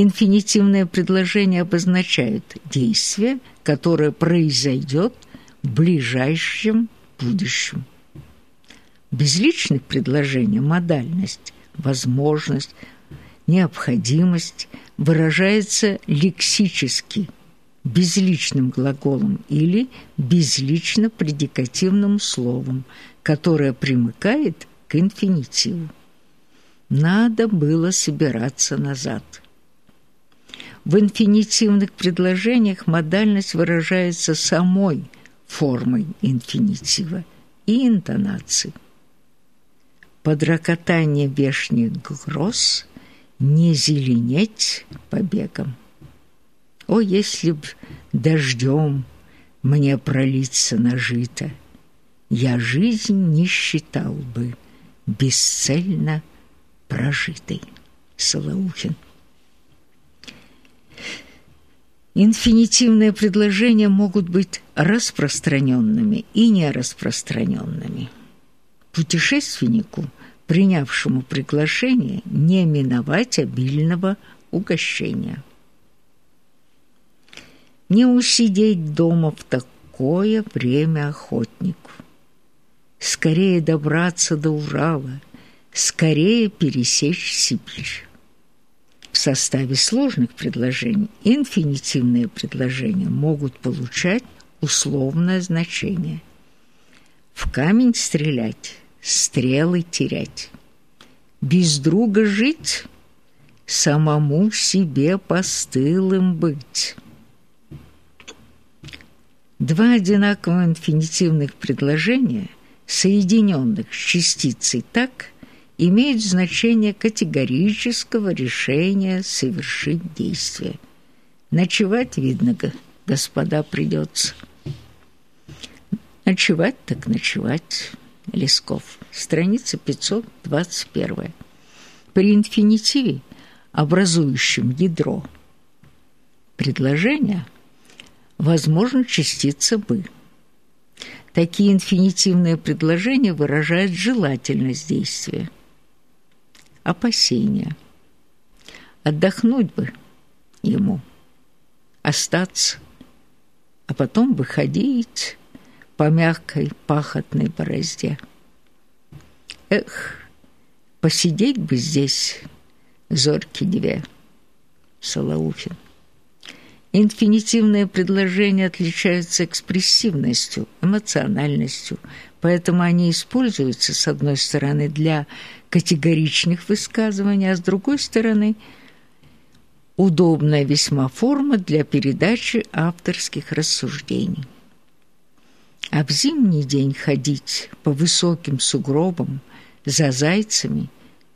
Инфинитивное предложение обозначает действие, которое произойдет в ближайшем будущем. Безличных предложений модальность, возможность, необходимость выражается лексически безличным глаголом или безлично-предикативным словом, которое примыкает к инфинитиву. Надо было собираться назад. В инфинитивных предложениях модальность выражается самой формой инфинитива и интонацией. Под рокотание вешних гроз не зеленеть побегом. О, если б дождем мне пролиться на жито, я жизнь не считал бы бесцельно прожитой. Солоухин. Инфинитивные предложения могут быть распространенными и нераспространенными. Путешественнику, принявшему приглашение, не миновать обильного угощения. Не усидеть дома в такое время охотнику. Скорее добраться до Урала, скорее пересечь Сибирь. В составе сложных предложений инфинитивные предложения могут получать условное значение. В камень стрелять, стрелы терять. Без друга жить, самому себе постылым быть. Два одинаково инфинитивных предложения, соединенных с частицей так – имеют значение категорического решения совершить действие. Ночевать, видно, господа, придется. Ночевать так ночевать. Лесков. Страница 521. При инфинитиве, образующем ядро предложения, возможно частица «бы». Такие инфинитивные предложения выражают желательность действия опасения. Отдохнуть бы ему, остаться, а потом выходить по мягкой пахотной борозде. Эх, посидеть бы здесь, зорьки две, Солоухин. Инфинитивные предложения отличаются экспрессивностью, эмоциональностью, поэтому они используются, с одной стороны, для категоричных высказываний, а с другой стороны удобная весьма форма для передачи авторских рассуждений. А в зимний день ходить по высоким сугробам за зайцами,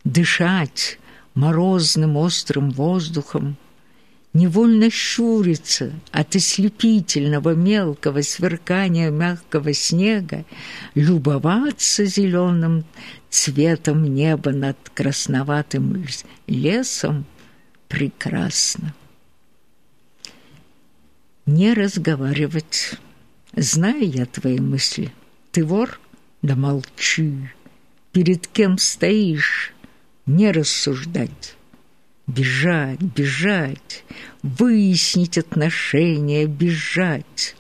дышать морозным острым воздухом, невольно щуриться от ослепительного мелкого сверкания мягкого снега, любоваться зеленым цветом неба над красноватым лесом прекрасно. Не разговаривать. Знаю я твои мысли. Ты вор? Да молчи. Перед кем стоишь? Не рассуждать бежать, бежать, выяснить отношения, бежать.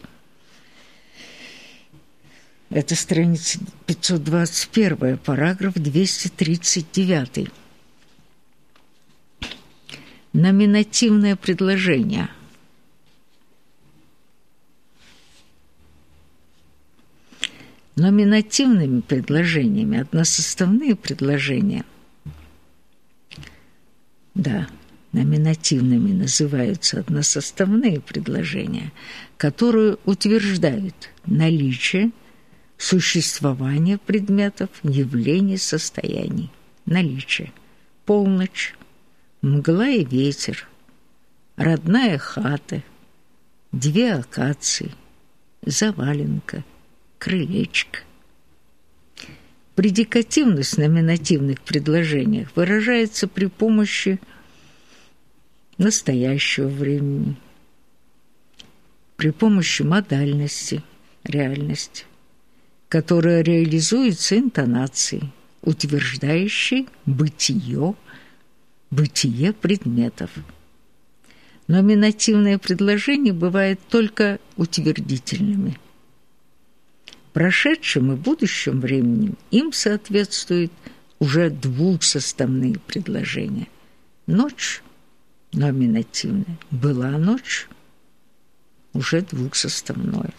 Это страница 521, параграф 239. Номинативное предложение. Номинативными предложениями односоставные предложения – да, номинативными называются односоставные предложения, которые утверждают наличие, существование предметов, явлений, состояний. Наличие. Полночь, мгла и ветер, родная хата, две акации, заваленка, крылечко. Предикативность номинативных предложениях выражается при помощи настоящего времени, при помощи модальности, реальности, которая реализуется интонацией, утверждающей бытие, бытие предметов. Номинативные предложения бывают только утвердительными. Прошедшим и будущим временем им соответствуют уже двухсоставные предложения. Ночь номинативная, была ночь уже двухсоставное.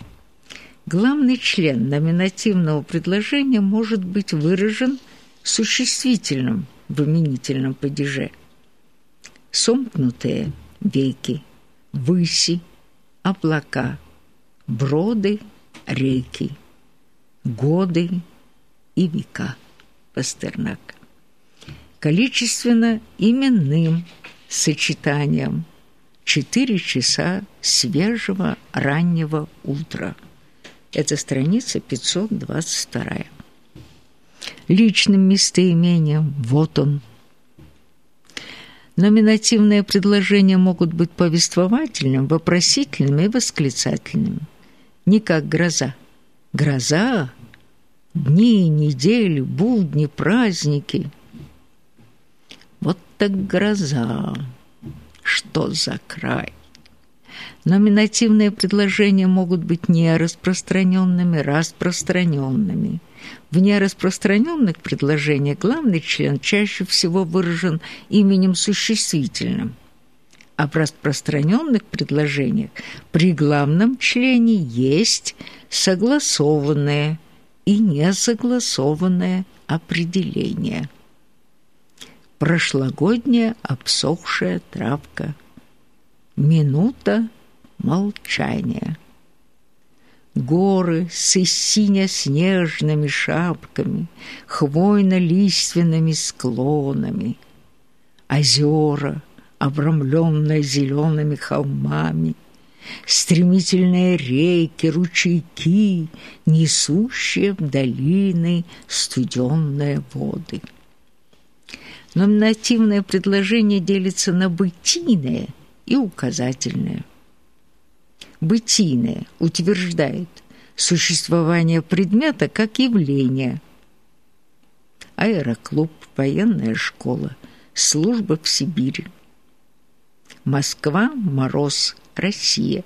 Главный член номинативного предложения может быть выражен существительным в именительном падеже. Сомкнутые веки, выси, облака, броды, реки, годы и века. Пастернак. Количественно именным сочетанием четыре часа свежего раннего утра. Это страница 522. Личным местоимением «вот он». Номинативные предложения могут быть повествовательным, вопросительным и восклицательным. Не как гроза. Гроза – дни, недели, будни, праздники. Вот так гроза. Что за край? Номинативные предложения могут быть нераспространенными, распространенными. В нераспространенных предложениях главный член чаще всего выражен именем существительным, в распространенных предложениях при главном члене есть согласованное и несогласованное определение. Прошлогодняя обсохшая травка. Минута молчания. Горы с сине-снежными шапками, хвойно-лиственными склонами, озера, обрамленные зелеными холмами, стремительные реки, ручейки, несущие в долины студенные воды. Номинативное предложение делится на бытийное и указательное – бытийное утверждает существование предмета как явление. Аэроклуб, военная школа, служба в Сибири. Москва, мороз, Россия.